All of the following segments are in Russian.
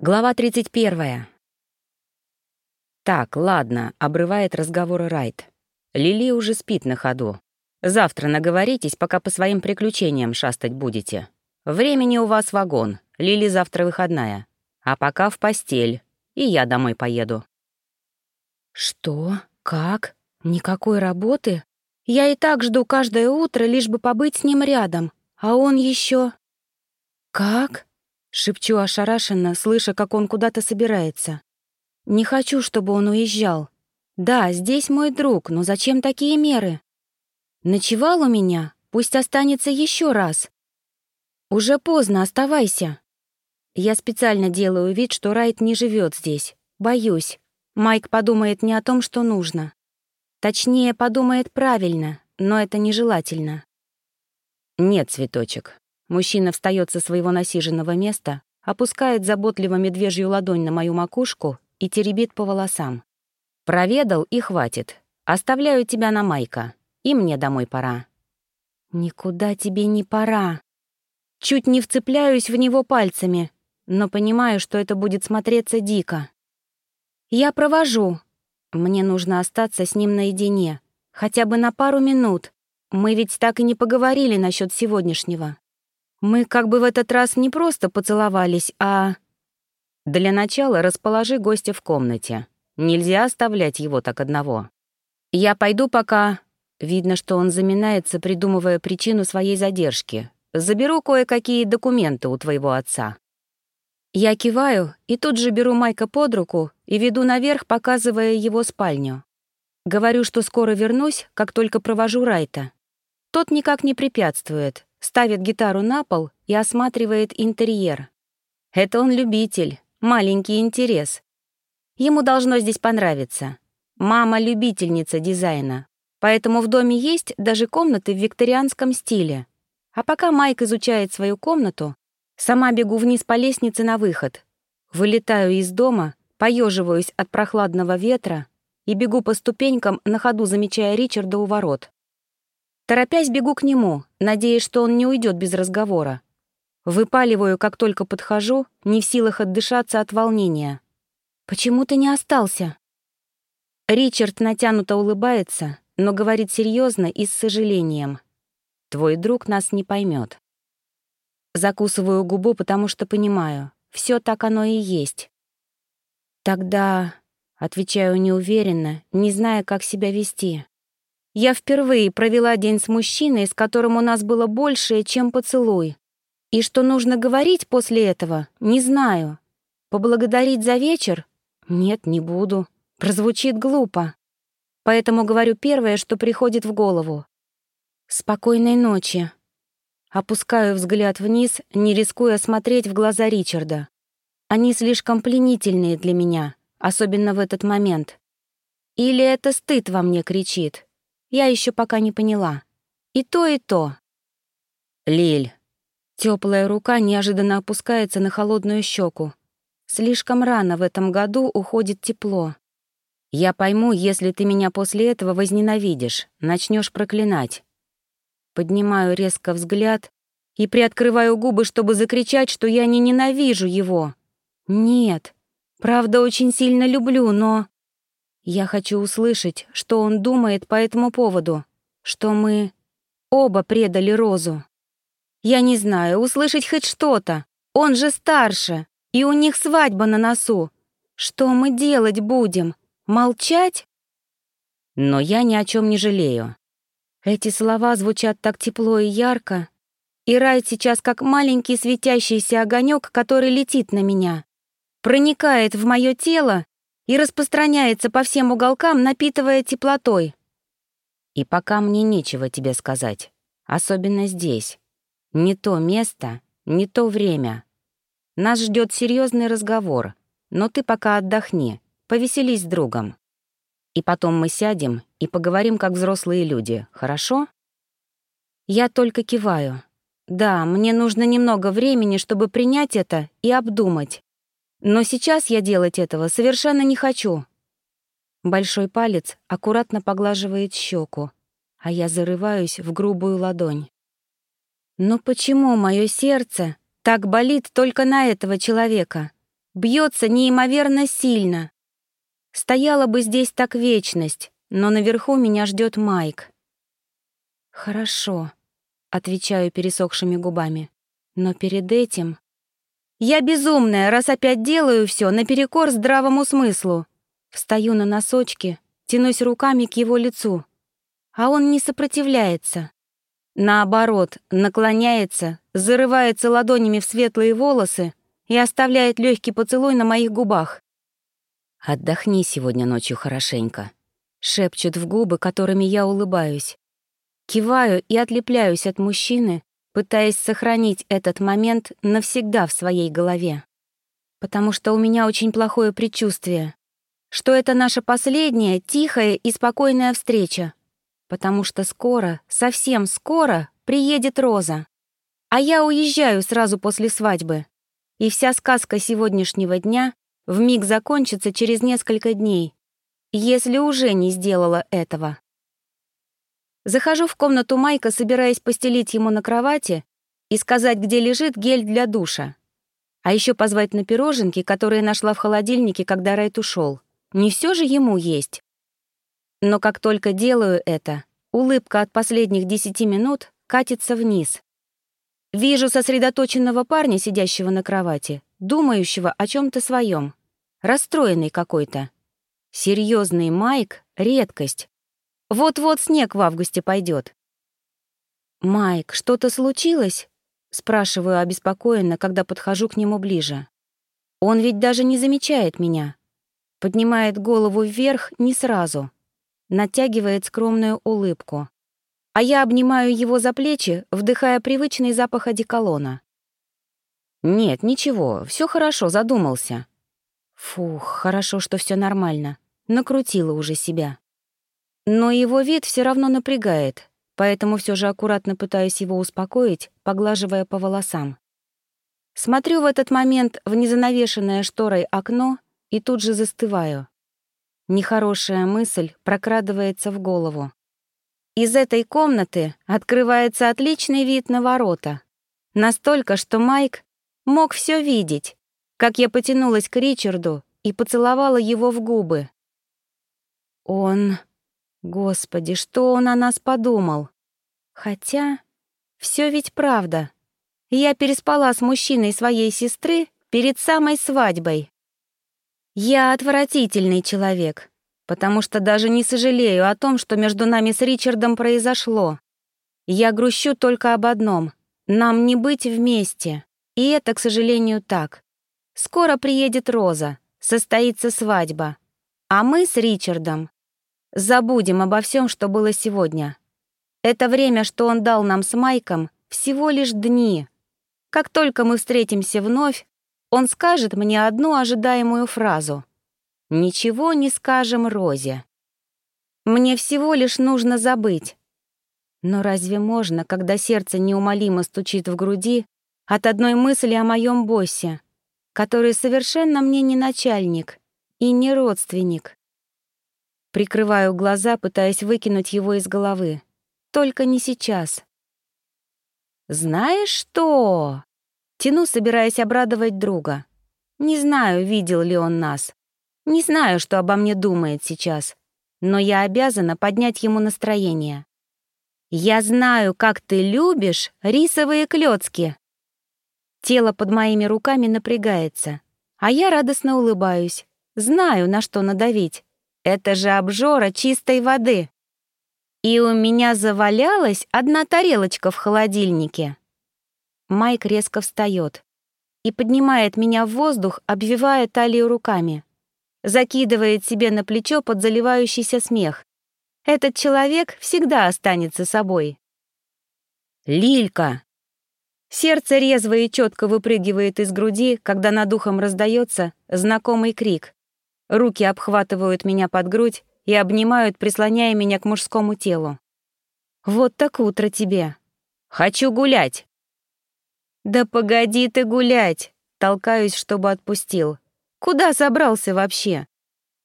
Глава 31. Так, ладно, обрывает разговор Райт. Лили уже спит на ходу. Завтра наговоритесь, пока по своим приключениям шастать будете. Времени у вас вагон, Лили завтра выходная. А пока в постель, и я домой поеду. Что? Как? Никакой работы? Я и так жду каждое утро, лишь бы побыть с ним рядом. А он еще. Как? Шепчу ошарашенно, слыша, как он куда-то собирается. Не хочу, чтобы он уезжал. Да, здесь мой друг, но зачем такие меры? Ночевал у меня, пусть останется еще раз. Уже поздно, оставайся. Я специально делаю вид, что Райт не живет здесь. Боюсь. Майк подумает не о том, что нужно. Точнее, подумает правильно, но это нежелательно. Нет, цветочек, Мужчина встает со своего насиженного места, опускает заботливо медвежью ладонь на мою макушку и теребит по волосам. «Проведал и хватит. Оставляю тебя на Майка. И мне домой пора». «Никуда тебе не пора». Чуть не вцепляюсь в него пальцами, но понимаю, что это будет смотреться дико. «Я провожу. Мне нужно остаться с ним наедине, хотя бы на пару минут. Мы ведь так и не поговорили насчет сегодняшнего». Мы как бы в этот раз не просто поцеловались, а... Для начала расположи гостя в комнате. Нельзя оставлять его так одного. Я пойду пока... Видно, что он заминается, придумывая причину своей задержки. Заберу кое-какие документы у твоего отца. Я киваю и тут же беру Майка под руку и веду наверх, показывая его спальню. Говорю, что скоро вернусь, как только провожу Райта. Тот никак не препятствует, ставит гитару на пол и осматривает интерьер. Это он любитель, маленький интерес. Ему должно здесь понравиться. Мама — любительница дизайна, поэтому в доме есть даже комнаты в викторианском стиле. А пока Майк изучает свою комнату, сама бегу вниз по лестнице на выход. Вылетаю из дома, поеживаюсь от прохладного ветра и бегу по ступенькам, на ходу замечая Ричарда у ворот. Торопясь, бегу к нему, надеясь, что он не уйдет без разговора. Выпаливаю, как только подхожу, не в силах отдышаться от волнения. «Почему ты не остался?» Ричард натянуто улыбается, но говорит серьезно и с сожалением. «Твой друг нас не поймет. Закусываю губу, потому что понимаю, все так оно и есть. «Тогда...» — отвечаю неуверенно, не зная, как себя вести. Я впервые провела день с мужчиной, с которым у нас было большее, чем поцелуй. И что нужно говорить после этого, не знаю. Поблагодарить за вечер? Нет, не буду. Прозвучит глупо. Поэтому говорю первое, что приходит в голову. «Спокойной ночи». Опускаю взгляд вниз, не рискуя смотреть в глаза Ричарда. Они слишком пленительные для меня, особенно в этот момент. Или это стыд во мне кричит? Я еще пока не поняла. И то, и то. Лиль. Теплая рука неожиданно опускается на холодную щеку. Слишком рано в этом году уходит тепло. Я пойму, если ты меня после этого возненавидишь, начнешь проклинать. Поднимаю резко взгляд и приоткрываю губы, чтобы закричать, что я не ненавижу его. Нет, правда, очень сильно люблю, но... Я хочу услышать, что он думает по этому поводу, что мы оба предали Розу. Я не знаю, услышать хоть что-то. Он же старше, и у них свадьба на носу. Что мы делать будем? Молчать? Но я ни о чем не жалею. Эти слова звучат так тепло и ярко, и Рай сейчас как маленький светящийся огонек, который летит на меня, проникает в мое тело и распространяется по всем уголкам, напитывая теплотой. И пока мне нечего тебе сказать, особенно здесь. Не то место, не то время. Нас ждет серьезный разговор, но ты пока отдохни, повеселись с другом. И потом мы сядем и поговорим как взрослые люди, хорошо? Я только киваю. Да, мне нужно немного времени, чтобы принять это и обдумать. Но сейчас я делать этого совершенно не хочу. Большой палец аккуратно поглаживает щеку, а я зарываюсь в грубую ладонь. Но почему мое сердце так болит только на этого человека? Бьется неимоверно сильно. Стояла бы здесь так вечность, но наверху меня ждет Майк. «Хорошо», — отвечаю пересохшими губами. «Но перед этим...» «Я безумная, раз опять делаю все наперекор здравому смыслу». Встаю на носочки, тянусь руками к его лицу. А он не сопротивляется. Наоборот, наклоняется, зарывается ладонями в светлые волосы и оставляет легкий поцелуй на моих губах. «Отдохни сегодня ночью хорошенько», — шепчет в губы, которыми я улыбаюсь. Киваю и отлепляюсь от мужчины, пытаясь сохранить этот момент навсегда в своей голове. Потому что у меня очень плохое предчувствие, что это наша последняя, тихая и спокойная встреча. Потому что скоро, совсем скоро приедет Роза. А я уезжаю сразу после свадьбы. И вся сказка сегодняшнего дня вмиг закончится через несколько дней, если уже не сделала этого. Захожу в комнату Майка, собираясь постелить ему на кровати и сказать, где лежит гель для душа. А еще позвать на пироженки, которые нашла в холодильнике, когда Райт ушел. Не все же ему есть. Но как только делаю это, улыбка от последних десяти минут катится вниз. Вижу сосредоточенного парня, сидящего на кровати, думающего о чем то своем, расстроенный какой-то. Серьезный Майк — редкость. Вот-вот снег в августе пойдет. «Майк, что-то случилось?» — спрашиваю обеспокоенно, когда подхожу к нему ближе. Он ведь даже не замечает меня. Поднимает голову вверх не сразу. Натягивает скромную улыбку. А я обнимаю его за плечи, вдыхая привычный запах одеколона. «Нет, ничего, все хорошо, задумался». Фух, хорошо, что все нормально. Накрутила уже себя. Но его вид все равно напрягает, поэтому все же аккуратно пытаюсь его успокоить, поглаживая по волосам. Смотрю в этот момент в незанавешенное шторой окно и тут же застываю. Нехорошая мысль прокрадывается в голову. Из этой комнаты открывается отличный вид на ворота. Настолько, что Майк мог все видеть, как я потянулась к Ричарду и поцеловала его в губы. Он Господи, что он о нас подумал? Хотя, все ведь правда. Я переспала с мужчиной своей сестры перед самой свадьбой. Я отвратительный человек, потому что даже не сожалею о том, что между нами с Ричардом произошло. Я грущу только об одном — нам не быть вместе. И это, к сожалению, так. Скоро приедет Роза, состоится свадьба. А мы с Ричардом Забудем обо всем, что было сегодня. Это время, что он дал нам с Майком, всего лишь дни. Как только мы встретимся вновь, он скажет мне одну ожидаемую фразу. «Ничего не скажем Розе». Мне всего лишь нужно забыть. Но разве можно, когда сердце неумолимо стучит в груди от одной мысли о моем боссе, который совершенно мне не начальник и не родственник? Прикрываю глаза, пытаясь выкинуть его из головы. Только не сейчас. «Знаешь что?» Тяну, собираясь обрадовать друга. Не знаю, видел ли он нас. Не знаю, что обо мне думает сейчас. Но я обязана поднять ему настроение. «Я знаю, как ты любишь рисовые клёцки!» Тело под моими руками напрягается, а я радостно улыбаюсь. Знаю, на что надавить. Это же обжора чистой воды. И у меня завалялась одна тарелочка в холодильнике. Майк резко встает и поднимает меня в воздух, обвивая талию руками. Закидывает себе на плечо под заливающийся смех. Этот человек всегда останется собой. «Лилька!» Сердце резво и четко выпрыгивает из груди, когда над ухом раздается знакомый крик. Руки обхватывают меня под грудь и обнимают, прислоняя меня к мужскому телу. «Вот так утро тебе. Хочу гулять!» «Да погоди ты гулять!» Толкаюсь, чтобы отпустил. «Куда собрался вообще?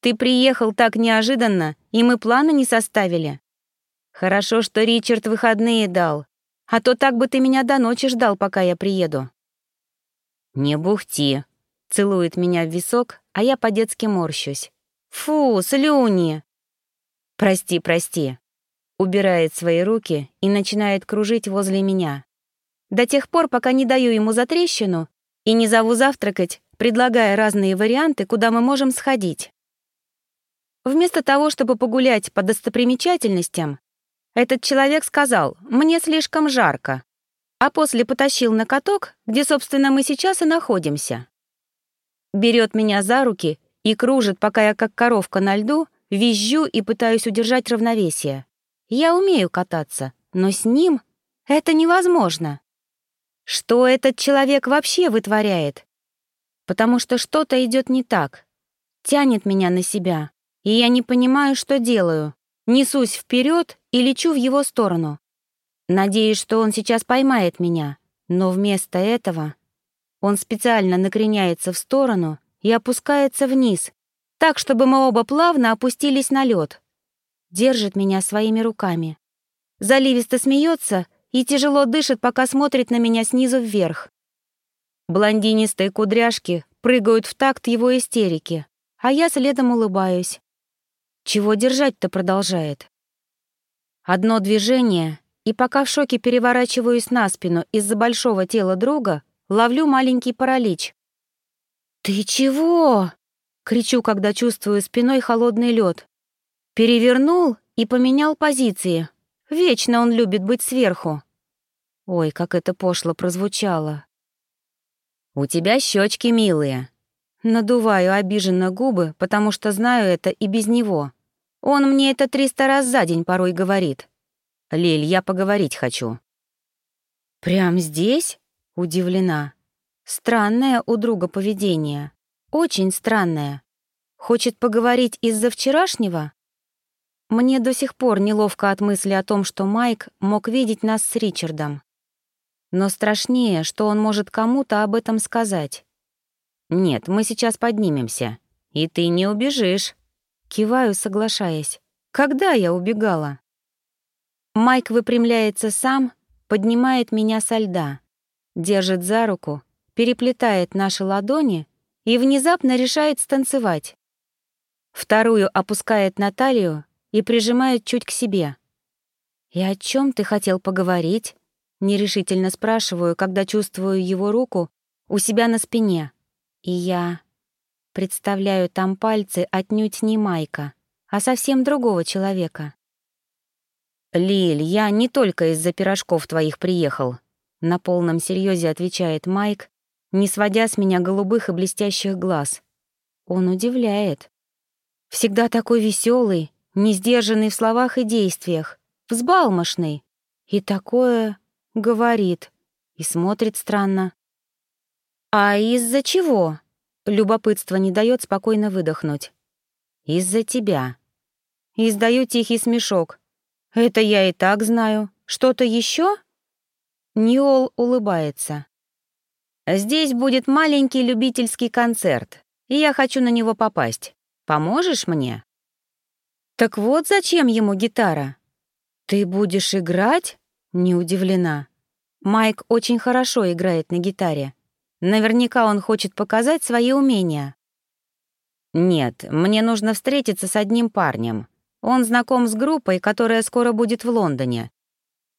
Ты приехал так неожиданно, и мы планы не составили. Хорошо, что Ричард выходные дал, а то так бы ты меня до ночи ждал, пока я приеду». «Не бухти. Целует меня в висок, а я по-детски морщусь. «Фу, слюни!» «Прости, прости». Убирает свои руки и начинает кружить возле меня. До тех пор, пока не даю ему затрещину и не зову завтракать, предлагая разные варианты, куда мы можем сходить. Вместо того, чтобы погулять по достопримечательностям, этот человек сказал «мне слишком жарко», а после потащил на каток, где, собственно, мы сейчас и находимся. Берет меня за руки и кружит, пока я, как коровка на льду, визжу и пытаюсь удержать равновесие. Я умею кататься, но с ним это невозможно. Что этот человек вообще вытворяет? Потому что что-то идет не так. Тянет меня на себя, и я не понимаю, что делаю. Несусь вперед и лечу в его сторону. Надеюсь, что он сейчас поймает меня, но вместо этого он специально накреняется в сторону и опускается вниз, так, чтобы мы оба плавно опустились на лед. Держит меня своими руками. Заливисто смеется и тяжело дышит, пока смотрит на меня снизу вверх. Блондинистые кудряшки прыгают в такт его истерики, а я следом улыбаюсь. Чего держать-то продолжает? Одно движение, и пока в шоке переворачиваюсь на спину из-за большого тела друга, ловлю маленький паралич. «Ты чего?» — кричу, когда чувствую спиной холодный лед. Перевернул и поменял позиции. Вечно он любит быть сверху. Ой, как это пошло прозвучало. «У тебя щечки милые». Надуваю обиженно губы, потому что знаю это и без него. Он мне это триста раз за день порой говорит. «Лиль, я поговорить хочу». «Прям здесь?» — удивлена. Странное у друга поведение. Очень странное. Хочет поговорить из-за вчерашнего? Мне до сих пор неловко от мысли о том, что Майк мог видеть нас с Ричардом. Но страшнее, что он может кому-то об этом сказать. «Нет, мы сейчас поднимемся, и ты не убежишь». Киваю, соглашаясь. «Когда я убегала?» Майк выпрямляется сам, поднимает меня со льда, держит за руку, переплетает наши ладони и внезапно решает станцевать. Вторую опускает на талию и прижимает чуть к себе. «И о чем ты хотел поговорить?» Нерешительно спрашиваю, когда чувствую его руку у себя на спине. И я представляю там пальцы отнюдь не Майка, а совсем другого человека. «Лиль, я не только из-за пирожков твоих приехал», — на полном серьезе отвечает Майк, не сводя с меня голубых и блестящих глаз. Он удивляет. Всегда такой веселый, не сдержанный в словах и действиях, взбалмошный. И такое говорит, и смотрит странно. «А из-за чего?» Любопытство не дает спокойно выдохнуть. «Из-за тебя». Издаю тихий смешок. «Это я и так знаю. Что-то еще?» Ниол улыбается. «Здесь будет маленький любительский концерт, и я хочу на него попасть. Поможешь мне?» «Так вот зачем ему гитара?» «Ты будешь играть?» Не удивлена. Майк очень хорошо играет на гитаре. Наверняка он хочет показать свои умения. «Нет, мне нужно встретиться с одним парнем. Он знаком с группой, которая скоро будет в Лондоне.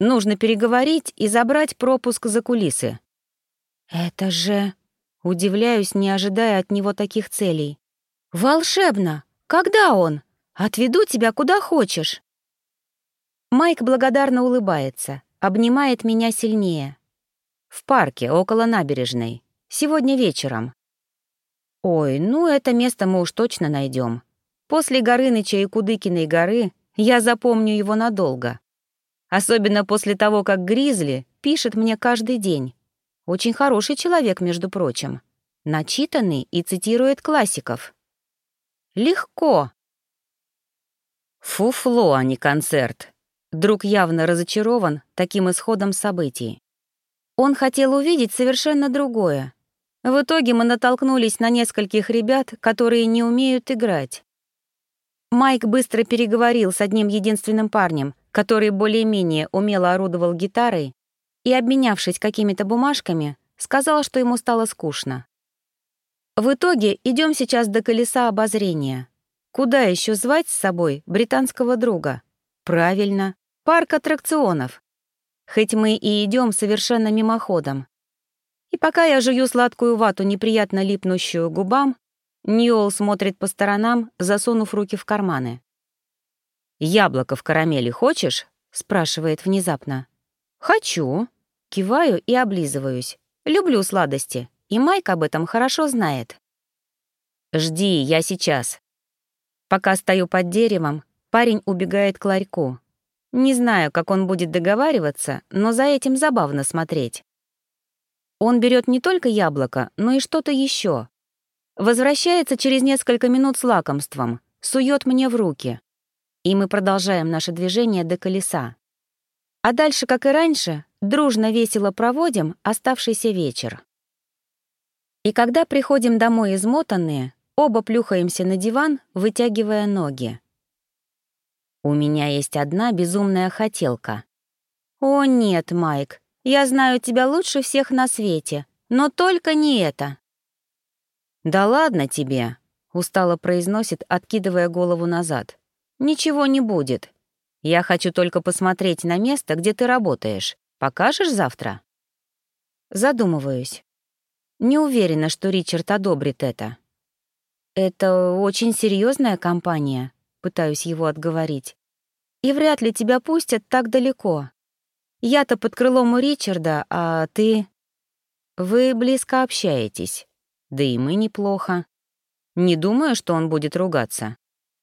Нужно переговорить и забрать пропуск за кулисы». «Это же...» Удивляюсь, не ожидая от него таких целей. «Волшебно! Когда он? Отведу тебя куда хочешь!» Майк благодарно улыбается, обнимает меня сильнее. В парке, около набережной. Сегодня вечером. Ой, ну это место мы уж точно найдем. После Горыныча и Кудыкиной горы я запомню его надолго. Особенно после того, как Гризли пишет мне каждый день. Очень хороший человек, между прочим. Начитанный и цитирует классиков. Легко. Фуфло, а не концерт. Друг явно разочарован таким исходом событий. Он хотел увидеть совершенно другое. В итоге мы натолкнулись на нескольких ребят, которые не умеют играть. Майк быстро переговорил с одним единственным парнем, который более-менее умело орудовал гитарой, и, обменявшись какими-то бумажками, сказал, что ему стало скучно. В итоге идем сейчас до колеса обозрения. Куда еще звать с собой британского друга? Правильно, парк аттракционов. Хоть мы и идем совершенно мимоходом. И пока я жую сладкую вату, неприятно липнущую губам, Ньюэлл смотрит по сторонам, засунув руки в карманы. «Яблоко в карамели хочешь?» — спрашивает внезапно. «Хочу». Киваю и облизываюсь. Люблю сладости, и Майк об этом хорошо знает. «Жди, я сейчас». Пока стою под деревом, парень убегает к ларьку. Не знаю, как он будет договариваться, но за этим забавно смотреть. Он берет не только яблоко, но и что-то еще. Возвращается через несколько минут с лакомством, сует мне в руки. И мы продолжаем наше движение до колеса. А дальше, как и раньше, дружно весело проводим оставшийся вечер. И когда приходим домой измотанные, оба плюхаемся на диван, вытягивая ноги. У меня есть одна безумная хотелка. О нет, Майк, я знаю тебя лучше всех на свете, но только не это. Да ладно тебе, устало произносит, откидывая голову назад. Ничего не будет. Я хочу только посмотреть на место, где ты работаешь. Покажешь завтра? Задумываюсь. Не уверена, что Ричард одобрит это. Это очень серьезная компания, пытаюсь его отговорить. И вряд ли тебя пустят так далеко. Я-то под крылом у Ричарда, а ты... Вы близко общаетесь. Да и мы неплохо. Не думаю, что он будет ругаться.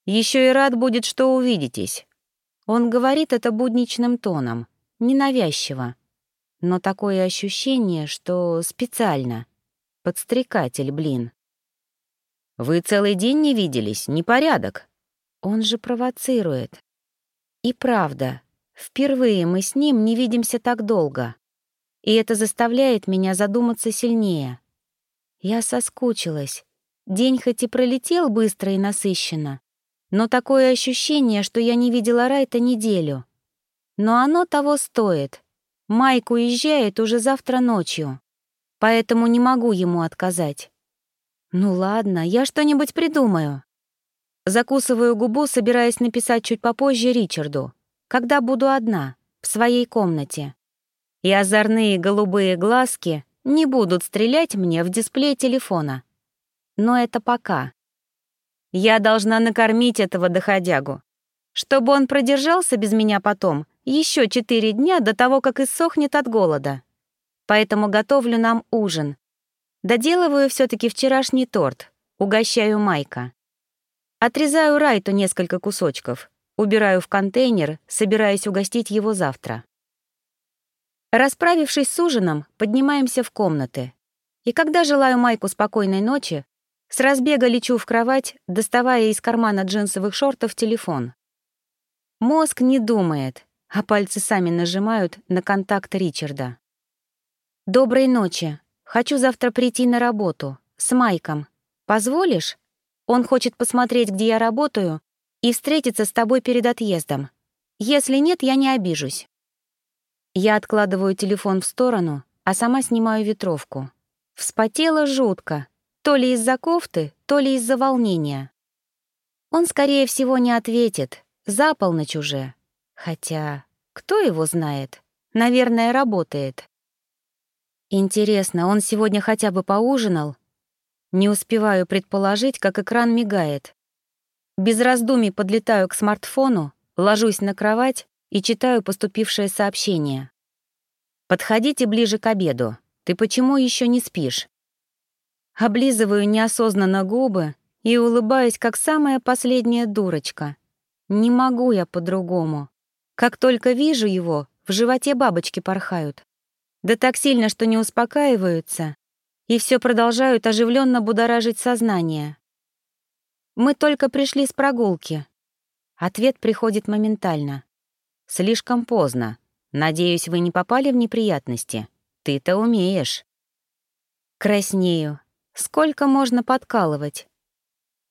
Еще и рад будет, что увидитесь. Он говорит это будничным тоном, ненавязчиво. Но такое ощущение, что специально. Подстрекатель, блин. Вы целый день не виделись, непорядок. Он же провоцирует. И правда, впервые мы с ним не видимся так долго. И это заставляет меня задуматься сильнее. Я соскучилась. День хоть и пролетел быстро и насыщенно, но такое ощущение, что я не видела Райта неделю. Но оно того стоит. Майк уезжает уже завтра ночью, поэтому не могу ему отказать. Ну ладно, я что-нибудь придумаю. Закусываю губу, собираясь написать чуть попозже Ричарду, когда буду одна, в своей комнате. И озорные голубые глазки не будут стрелять мне в дисплей телефона. Но это пока. Я должна накормить этого доходягу, чтобы он продержался без меня потом еще четыре дня до того, как иссохнет от голода. Поэтому готовлю нам ужин. Доделываю все таки вчерашний торт, угощаю Майка. Отрезаю Райту несколько кусочков, убираю в контейнер, собираясь угостить его завтра. Расправившись с ужином, поднимаемся в комнаты. И когда желаю Майку спокойной ночи, с разбега лечу в кровать, доставая из кармана джинсовых шортов телефон. Мозг не думает, а пальцы сами нажимают на контакт Ричарда. «Доброй ночи. Хочу завтра прийти на работу. С Майком. Позволишь? Он хочет посмотреть, где я работаю, и встретиться с тобой перед отъездом. Если нет, я не обижусь». Я откладываю телефон в сторону, а сама снимаю ветровку. Вспотела жутко, то ли из-за кофты, то ли из-за волнения. Он, скорее всего, не ответит, за полночь уже. Хотя, кто его знает? Наверное, работает. Интересно, он сегодня хотя бы поужинал? Не успеваю предположить, как экран мигает. Без раздумий подлетаю к смартфону, ложусь на кровать и читаю поступившее сообщение. «Подходите ближе к обеду. Ты почему еще не спишь?» Облизываю неосознанно губы и улыбаюсь, как самая последняя дурочка. Не могу я по-другому. Как только вижу его, в животе бабочки порхают. Да так сильно, что не успокаиваются, и все продолжают оживленно будоражить сознание. Мы только пришли с прогулки. Ответ приходит моментально. Слишком поздно. Надеюсь, вы не попали в неприятности. Ты-то умеешь. Краснею. Сколько можно подкалывать?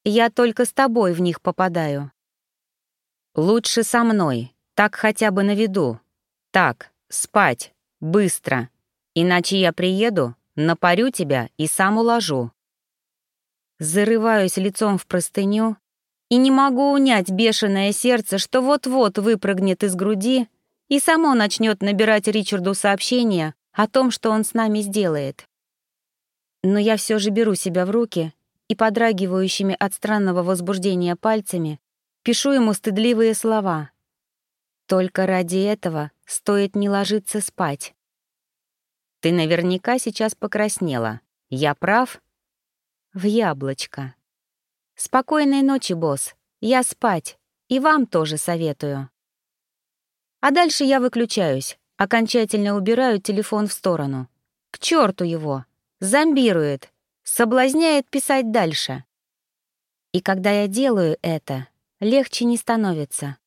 Я только с тобой в них попадаю. Лучше со мной, так хотя бы на виду. Так, спать, быстро. Иначе я приеду, напарю тебя и сам уложу. Зарываюсь лицом в простыню и не могу унять бешеное сердце, что вот-вот выпрыгнет из груди и само начнет набирать Ричарду сообщения о том, что он с нами сделает. Но я все же беру себя в руки и подрагивающими от странного возбуждения пальцами пишу ему стыдливые слова. Только ради этого стоит не ложиться спать. Ты наверняка сейчас покраснела. Я прав? В яблочко. Спокойной ночи, босс. Я спать. И вам тоже советую. А дальше я выключаюсь, окончательно убираю телефон в сторону. К черту его! Зомбирует, соблазняет писать дальше. И когда я делаю это, легче не становится.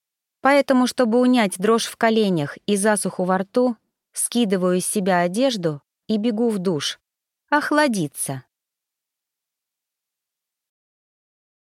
Поэтому, чтобы унять дрожь в коленях и засуху во рту, скидываю из себя одежду и бегу в душ. Охладиться.